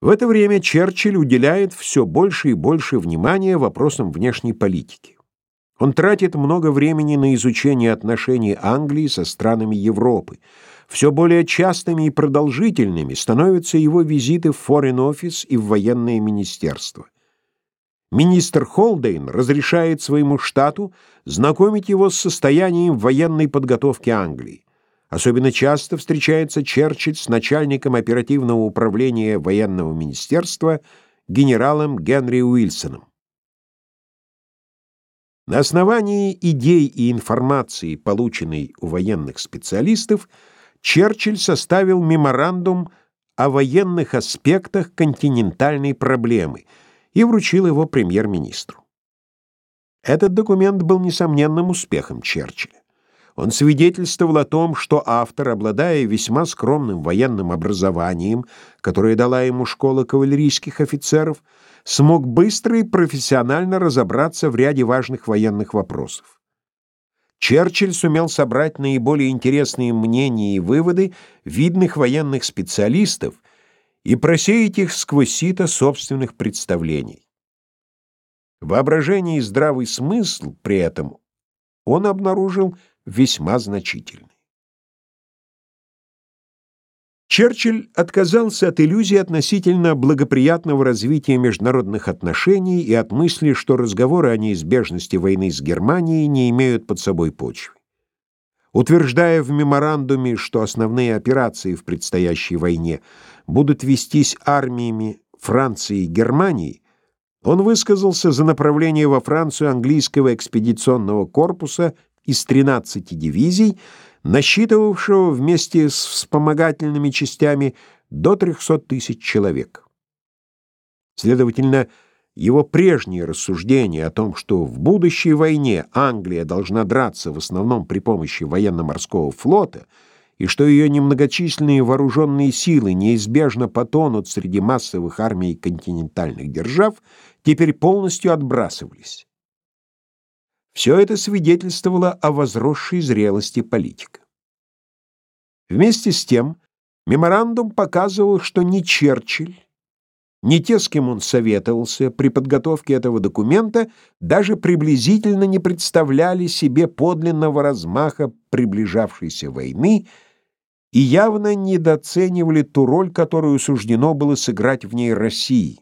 В это время Черчилль уделяет все больше и больше внимания вопросам внешней политики. Он тратит много времени на изучение отношений Англии со странами Европы. Все более частыми и продолжительными становятся его визиты в Foreign Office и в военное министерство. Министр Холдейн разрешает своему штату знакомить его с состоянием военной подготовки Англии. Особенно часто встречается Черчилль с начальником оперативного управления военного министерства генералом Генри Уилсоном. На основании идей и информации, полученной у военных специалистов, Черчилль составил меморандум о военных аспектах континентальной проблемы и вручил его премьер-министру. Этот документ был несомненным успехом Черчилля. Он свидетельствовал о том, что автор, обладая весьма скромным военным образованием, которое дала ему школа кавалерийских офицеров, смог быстро и профессионально разобраться в ряде важных военных вопросов. Черчилль сумел собрать наиболее интересные мнения и выводы видных военных специалистов и просеять их сквозь сито собственных представлений. Воображение и здравый смысл при этом он обнаружил весьма значительный. Черчилль отказался от иллюзии относительно благоприятного развития международных отношений и от мысли, что разговоры о неизбежности войны с Германией не имеют под собой почвы. Утверждая в меморандуме, что основные операции в предстоящей войне будут вестись армиями Франции и Германии, он высказался за направление во Францию английского экспедиционного корпуса из 13 дивизий, насчитывавшего вместе с вспомогательными частями до 300 тысяч человек. Следовательно, его прежние рассуждения о том, что в будущей войне Англия должна драться в основном при помощи военно-морского флота и что ее немногочисленные вооруженные силы неизбежно потонут среди массовых армий континентальных держав, теперь полностью отбрасывались. Все это свидетельствовало о возросшей зрелости политика. Вместе с тем, меморандум показывал, что ни Черчилль, ни те, с кем он советовался при подготовке этого документа, даже приблизительно не представляли себе подлинного размаха приближавшейся войны и явно недооценивали ту роль, которую суждено было сыграть в ней России.